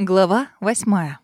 Глава восьмая.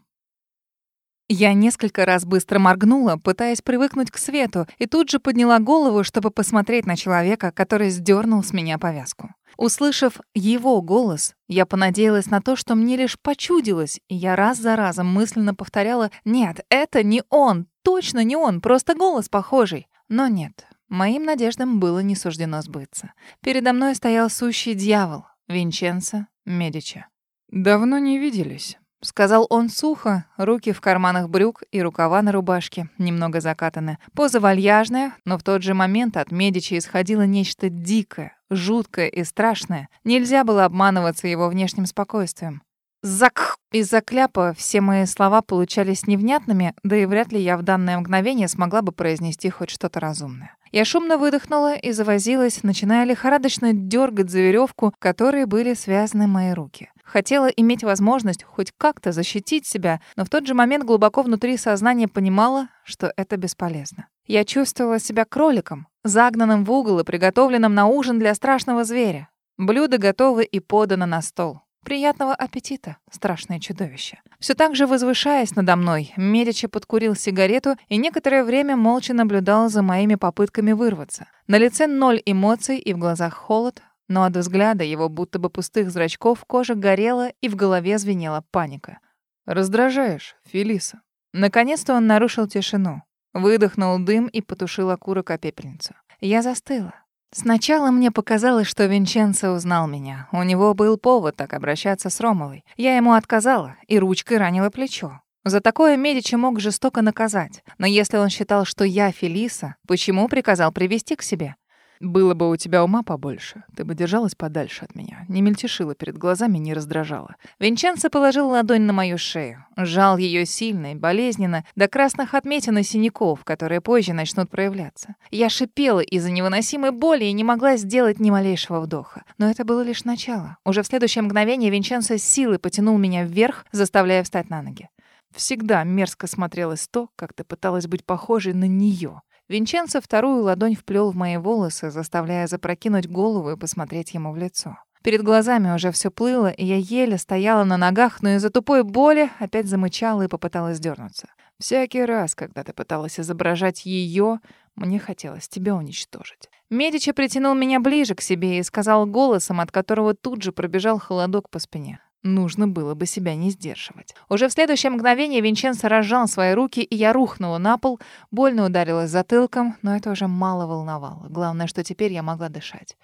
Я несколько раз быстро моргнула, пытаясь привыкнуть к свету, и тут же подняла голову, чтобы посмотреть на человека, который сдернул с меня повязку. Услышав его голос, я понадеялась на то, что мне лишь почудилось, и я раз за разом мысленно повторяла «Нет, это не он, точно не он, просто голос похожий». Но нет, моим надеждам было не суждено сбыться. Передо мной стоял сущий дьявол, Винченцо Медичи. «Давно не виделись», — сказал он сухо, руки в карманах брюк и рукава на рубашке, немного закатаны. Поза вальяжная, но в тот же момент от Медичи исходило нечто дикое, жуткое и страшное. Нельзя было обманываться его внешним спокойствием. Зак! Из-за кляпа все мои слова получались невнятными, да и вряд ли я в данное мгновение смогла бы произнести хоть что-то разумное. Я шумно выдохнула и завозилась, начиная лихорадочно дергать за веревку, которой были связаны мои руки. Хотела иметь возможность хоть как-то защитить себя, но в тот же момент глубоко внутри сознания понимала, что это бесполезно. Я чувствовала себя кроликом, загнанным в угол и приготовленным на ужин для страшного зверя. Блюдо готово и подано на стол. Приятного аппетита, страшное чудовище. Все так же возвышаясь надо мной, Медичи подкурил сигарету и некоторое время молча наблюдал за моими попытками вырваться. На лице ноль эмоций и в глазах холод, но от взгляда его будто бы пустых зрачков кожа горела и в голове звенела паника. «Раздражаешь, Фелиса». Наконец-то он нарушил тишину. Выдохнул дым и потушил окурок о пепельницу. Я застыла. Сначала мне показалось, что Винченцо узнал меня. У него был повод так обращаться с Ромовой. Я ему отказала и ручкой ранила плечо. За такое Медичи мог жестоко наказать. Но если он считал, что я Фелиса, почему приказал привести к себе? Было бы у тебя ума побольше, ты бы держалась подальше от меня, не мельтешила перед глазами, не раздражала. Винченцо положил ладонь на мою шею, сжал ее сильно и болезненно, до красных отметин и синяков, которые позже начнут проявляться. Я шипела из-за невыносимой боли и не могла сделать ни малейшего вдоха. Но это было лишь начало. Уже в следующее мгновение Винченцо с силой потянул меня вверх, заставляя встать на ноги. Всегда мерзко смотрелось то, как ты пыталась быть похожей на нее. Винченцо вторую ладонь вплел в мои волосы, заставляя запрокинуть голову и посмотреть ему в лицо. Перед глазами уже все плыло, и я еле стояла на ногах, но из-за тупой боли опять замычала и попыталась дернуться. Всякий раз, когда ты пыталась изображать ее, мне хотелось тебя уничтожить. Медичи притянул меня ближе к себе и сказал голосом, от которого тут же пробежал холодок по спине. Нужно было бы себя не сдерживать. Уже в следующее мгновение Винченцо разжал свои руки, и я рухнула на пол, больно ударилась затылком, но это уже мало волновало. Главное, что теперь я могла дышать.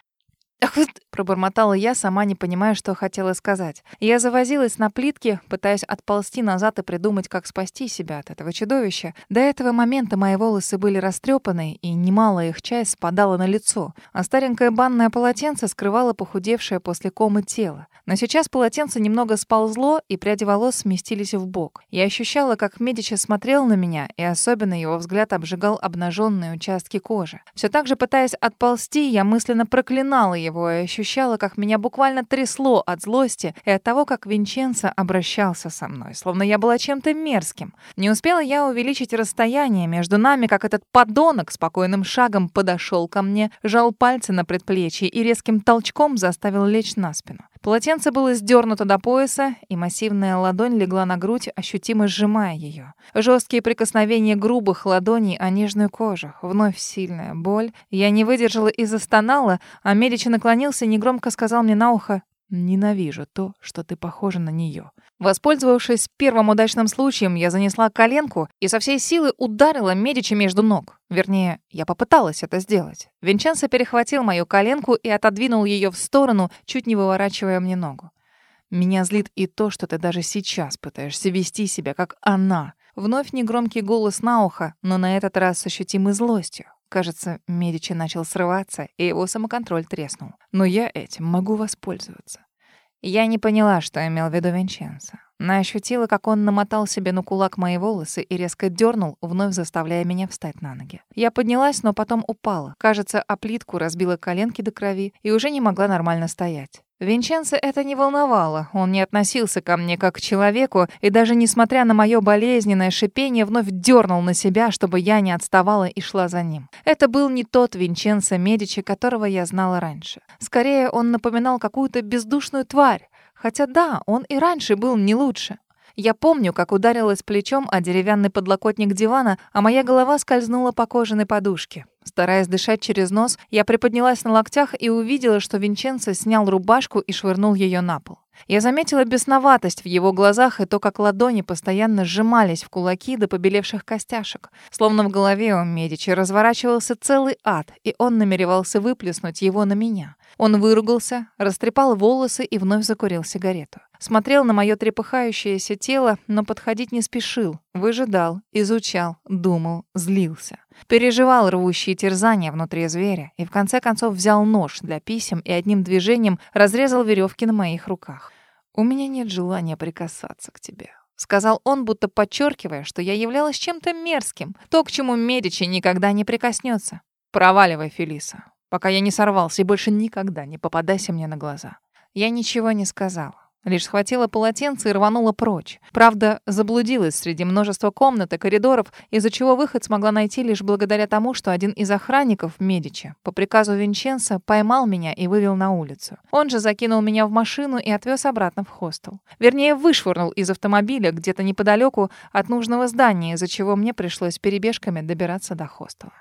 Пробормотала я, сама не понимая, что хотела сказать. Я завозилась на плитке, пытаясь отползти назад и придумать, как спасти себя от этого чудовища. До этого момента мои волосы были растрепаны, и немало их часть спадала на лицо, а старенькое банное полотенце скрывало похудевшее после комы тело. Но сейчас полотенце немного сползло, и пряди волос сместились в бок. Я ощущала, как Медичи смотрел на меня, и особенно его взгляд обжигал обнаженные участки кожи. Все так же пытаясь отползти, я мысленно проклинала его и ощущала, как меня буквально трясло от злости и от того, как Винченцо обращался со мной, словно я была чем-то мерзким. Не успела я увеличить расстояние между нами, как этот подонок спокойным шагом подошел ко мне, жал пальцы на предплечье и резким толчком заставил лечь на спину. Полотенце было сдернуто до пояса, и массивная ладонь легла на грудь, ощутимо сжимая ее. Жесткие прикосновения грубых ладоней о нежную кожу. Вновь сильная боль. Я не выдержала и застонала, а Медичи наклонился и негромко сказал мне на ухо «Ненавижу то, что ты похожа на нее. Воспользовавшись первым удачным случаем, я занесла коленку и со всей силы ударила Медичи между ног. Вернее, я попыталась это сделать. Винченцо перехватил мою коленку и отодвинул ее в сторону, чуть не выворачивая мне ногу. Меня злит и то, что ты даже сейчас пытаешься вести себя как она. Вновь негромкий голос на ухо, но на этот раз с ощутимой злостью. Кажется, Медичи начал срываться, и его самоконтроль треснул. Но я этим могу воспользоваться. Я не поняла, что имел в виду Винченцо. Но ощутила, как он намотал себе на кулак мои волосы и резко дернул, вновь заставляя меня встать на ноги. Я поднялась, но потом упала. Кажется, о плитку разбила коленки до крови и уже не могла нормально стоять. Винченцо это не волновало. Он не относился ко мне как к человеку, и даже несмотря на мое болезненное шипение, вновь дернул на себя, чтобы я не отставала и шла за ним. Это был не тот Винченцо Медичи, которого я знала раньше. Скорее, он напоминал какую-то бездушную тварь, Хотя да, он и раньше был не лучше. Я помню, как ударилась плечом о деревянный подлокотник дивана, а моя голова скользнула по кожаной подушке. Стараясь дышать через нос, я приподнялась на локтях и увидела, что Винченцо снял рубашку и швырнул ее на пол. Я заметила бесноватость в его глазах и то, как ладони постоянно сжимались в кулаки до побелевших костяшек. Словно в голове у Медичи разворачивался целый ад, и он намеревался выплеснуть его на меня. Он выругался, растрепал волосы и вновь закурил сигарету. Смотрел на мое трепыхающееся тело, но подходить не спешил. Выжидал, изучал, думал, злился. Переживал рвущие терзания внутри зверя и в конце концов взял нож для писем и одним движением разрезал веревки на моих руках. «У меня нет желания прикасаться к тебе», — сказал он, будто подчеркивая, что я являлась чем-то мерзким, то, к чему Медичи никогда не прикоснется. «Проваливай, Фелиса, пока я не сорвался и больше никогда не попадайся мне на глаза». Я ничего не сказала. Лишь схватила полотенце и рванула прочь. Правда, заблудилась среди множества комнат и коридоров, из-за чего выход смогла найти лишь благодаря тому, что один из охранников, Медичи, по приказу Винченца, поймал меня и вывел на улицу. Он же закинул меня в машину и отвез обратно в хостел. Вернее, вышвырнул из автомобиля где-то неподалеку от нужного здания, из-за чего мне пришлось перебежками добираться до хостела.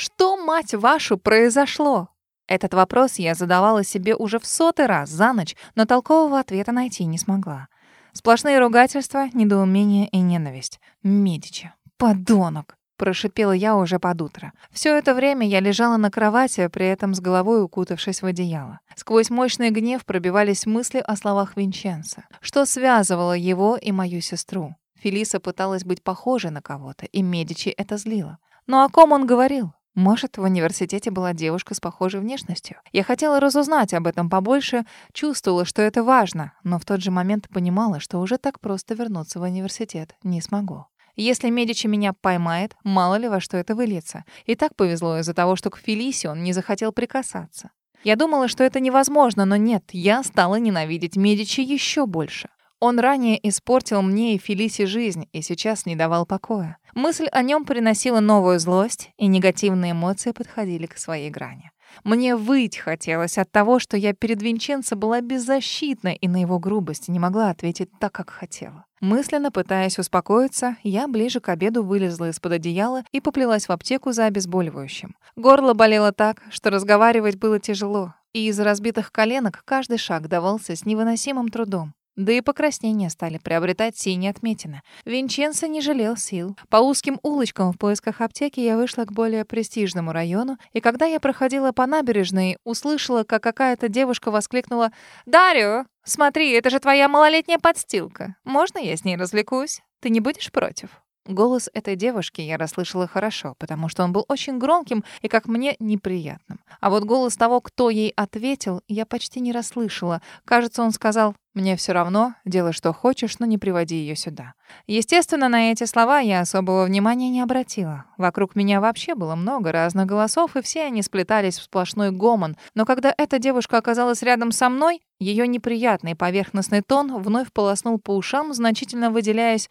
Что, мать вашу, произошло? Этот вопрос я задавала себе уже в сотый раз за ночь, но толкового ответа найти не смогла. Сплошные ругательства, недоумение и ненависть. Медичи. Подонок. Прошипела я уже под утро. Все это время я лежала на кровати, при этом с головой укутавшись в одеяло. Сквозь мощный гнев пробивались мысли о словах Винченца. Что связывало его и мою сестру? Фелиса пыталась быть похожей на кого-то, и Медичи это злило. Но о ком он говорил? Может, в университете была девушка с похожей внешностью. Я хотела разузнать об этом побольше, чувствовала, что это важно, но в тот же момент понимала, что уже так просто вернуться в университет не смогу. Если Медичи меня поймает, мало ли во что это выльется. И так повезло из-за того, что к Фелисе он не захотел прикасаться. Я думала, что это невозможно, но нет, я стала ненавидеть Медичи еще больше. Он ранее испортил мне и Фелисе жизнь и сейчас не давал покоя. Мысль о нем приносила новую злость, и негативные эмоции подходили к своей грани. Мне выть хотелось от того, что я перед Винченцо была беззащитна и на его грубость не могла ответить так, как хотела. Мысленно пытаясь успокоиться, я ближе к обеду вылезла из-под одеяла и поплелась в аптеку за обезболивающим. Горло болело так, что разговаривать было тяжело, и из разбитых коленок каждый шаг давался с невыносимым трудом. Да и покраснения стали приобретать синие отметины. Винченцо не жалел сил. По узким улочкам в поисках аптеки я вышла к более престижному району, и когда я проходила по набережной, услышала, как какая-то девушка воскликнула «Дарио, смотри, это же твоя малолетняя подстилка. Можно я с ней развлекусь? Ты не будешь против?» Голос этой девушки я расслышала хорошо, потому что он был очень громким и, как мне, неприятным. А вот голос того, кто ей ответил, я почти не расслышала. Кажется, он сказал «Мне все равно, делай что хочешь, но не приводи ее сюда». Естественно, на эти слова я особого внимания не обратила. Вокруг меня вообще было много разных голосов, и все они сплетались в сплошной гомон. Но когда эта девушка оказалась рядом со мной, ее неприятный поверхностный тон вновь полоснул по ушам, значительно выделяясь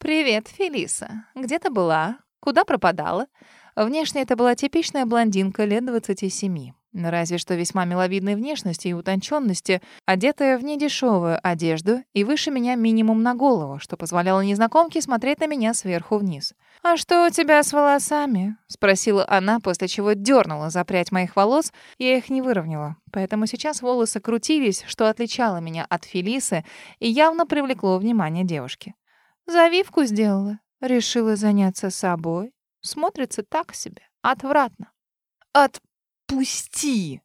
«Привет, Фелиса. Где ты была? Куда пропадала?» Внешне это была типичная блондинка лет 27. Разве что весьма миловидной внешности и утонченности, одетая в недешевую одежду и выше меня минимум на голову, что позволяло незнакомке смотреть на меня сверху вниз. «А что у тебя с волосами?» — спросила она, после чего дернула за прядь моих волос, я их не выровняла. Поэтому сейчас волосы крутились, что отличало меня от Фелисы и явно привлекло внимание девушки. Завивку сделала. Решила заняться собой. Смотрится так себе. Отвратно. Отпусти!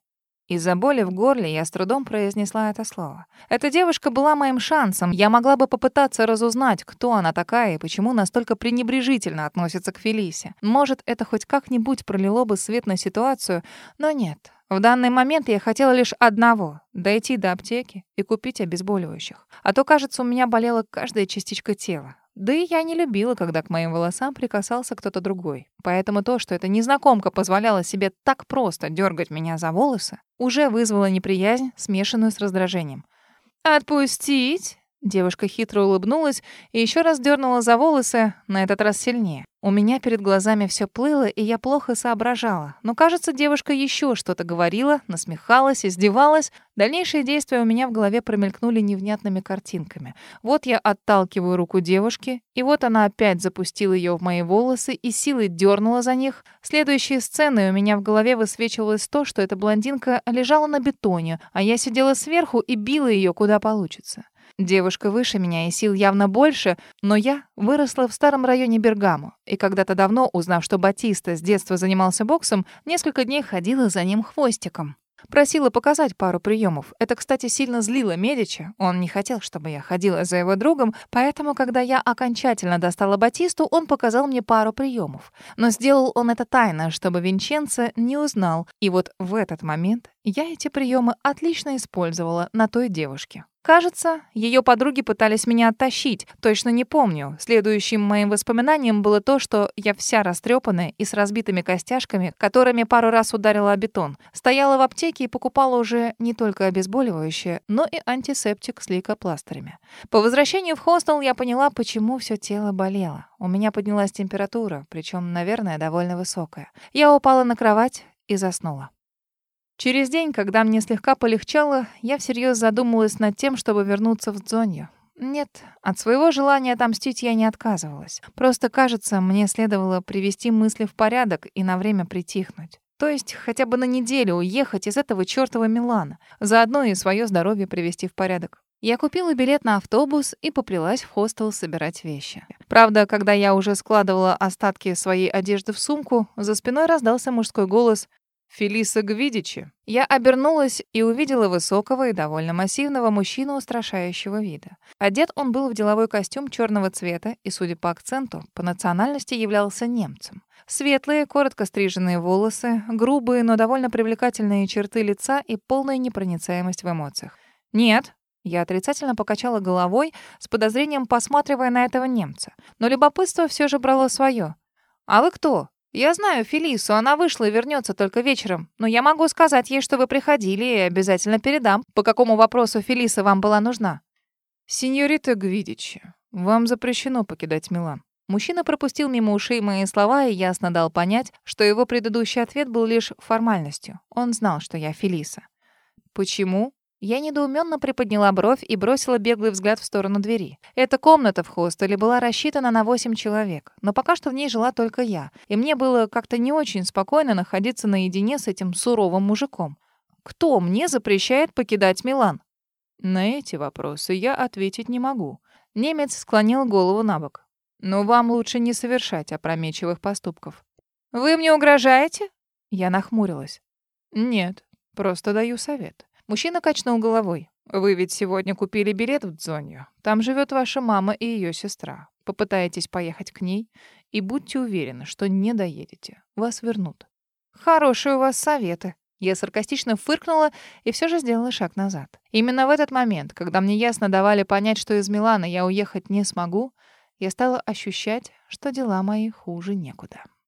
Из-за боли в горле я с трудом произнесла это слово. Эта девушка была моим шансом. Я могла бы попытаться разузнать, кто она такая и почему настолько пренебрежительно относится к Фелисе. Может, это хоть как-нибудь пролило бы свет на ситуацию, но нет. В данный момент я хотела лишь одного — дойти до аптеки и купить обезболивающих. А то, кажется, у меня болела каждая частичка тела. Да и я не любила, когда к моим волосам прикасался кто-то другой. Поэтому то, что эта незнакомка позволяла себе так просто дергать меня за волосы, уже вызвало неприязнь, смешанную с раздражением. «Отпустить? Девушка хитро улыбнулась и еще раз дернула за волосы, на этот раз сильнее. У меня перед глазами все плыло, и я плохо соображала. Но, кажется, девушка еще что-то говорила, насмехалась, издевалась. Дальнейшие действия у меня в голове промелькнули невнятными картинками. Вот я отталкиваю руку девушки, и вот она опять запустила ее в мои волосы и силой дернула за них. Следующие сцены у меня в голове высвечивалось то, что эта блондинка лежала на бетоне, а я сидела сверху и била ее куда получится. Девушка выше меня и сил явно больше, но я выросла в старом районе Бергамо, и когда-то давно, узнав, что Батиста с детства занимался боксом, несколько дней ходила за ним хвостиком. Просила показать пару приемов. Это, кстати, сильно злило Медичи. Он не хотел, чтобы я ходила за его другом, поэтому, когда я окончательно достала Батисту, он показал мне пару приемов. Но сделал он это тайно, чтобы Винченцо не узнал. И вот в этот момент я эти приемы отлично использовала на той девушке. Кажется, ее подруги пытались меня оттащить. Точно не помню. Следующим моим воспоминанием было то, что я вся растрепанная и с разбитыми костяшками, которыми пару раз ударила о бетон. Стояла в аптеке и покупала уже не только обезболивающее, но и антисептик с лейкопластырями. По возвращению в хостел я поняла, почему все тело болело. У меня поднялась температура, причем, наверное, довольно высокая. Я упала на кровать и заснула. Через день, когда мне слегка полегчало, я всерьез задумалась над тем, чтобы вернуться в Дзонью. Нет, от своего желания отомстить я не отказывалась. Просто, кажется, мне следовало привести мысли в порядок и на время притихнуть. То есть хотя бы на неделю уехать из этого чёртова Милана, заодно и свое здоровье привести в порядок. Я купила билет на автобус и поплелась в хостел собирать вещи. Правда, когда я уже складывала остатки своей одежды в сумку, за спиной раздался мужской голос Фелиса Гвидичи. Я обернулась и увидела высокого и довольно массивного мужчину устрашающего вида. Одет он был в деловой костюм черного цвета и, судя по акценту, по национальности являлся немцем. Светлые, коротко стриженные волосы, грубые, но довольно привлекательные черты лица и полная непроницаемость в эмоциях. «Нет», я отрицательно покачала головой, с подозрением посматривая на этого немца. Но любопытство все же брало свое. «А вы кто?» «Я знаю Фелису, она вышла и вернется только вечером. Но я могу сказать ей, что вы приходили, и обязательно передам, по какому вопросу Фелиса вам была нужна». «Синьорита Гвидичи, вам запрещено покидать Милан». Мужчина пропустил мимо ушей мои слова и ясно дал понять, что его предыдущий ответ был лишь формальностью. Он знал, что я Фелиса. «Почему?» Я недоуменно приподняла бровь и бросила беглый взгляд в сторону двери. Эта комната в хостеле была рассчитана на восемь человек, но пока что в ней жила только я, и мне было как-то не очень спокойно находиться наедине с этим суровым мужиком. Кто мне запрещает покидать Милан? На эти вопросы я ответить не могу. Немец склонил голову на бок. Но вам лучше не совершать опрометчивых поступков. Вы мне угрожаете? Я нахмурилась. Нет, просто даю совет. Мужчина качнул головой. «Вы ведь сегодня купили билет в Дзонью. Там живет ваша мама и ее сестра. Попытаетесь поехать к ней и будьте уверены, что не доедете. Вас вернут». «Хорошие у вас советы». Я саркастично фыркнула и все же сделала шаг назад. Именно в этот момент, когда мне ясно давали понять, что из Милана я уехать не смогу, я стала ощущать, что дела мои хуже некуда.